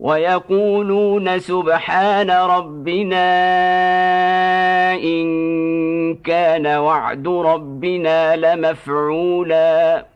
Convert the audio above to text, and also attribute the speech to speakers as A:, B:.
A: ويقولون سبحان ربنا إن كان وعد ربنا لمفعولا.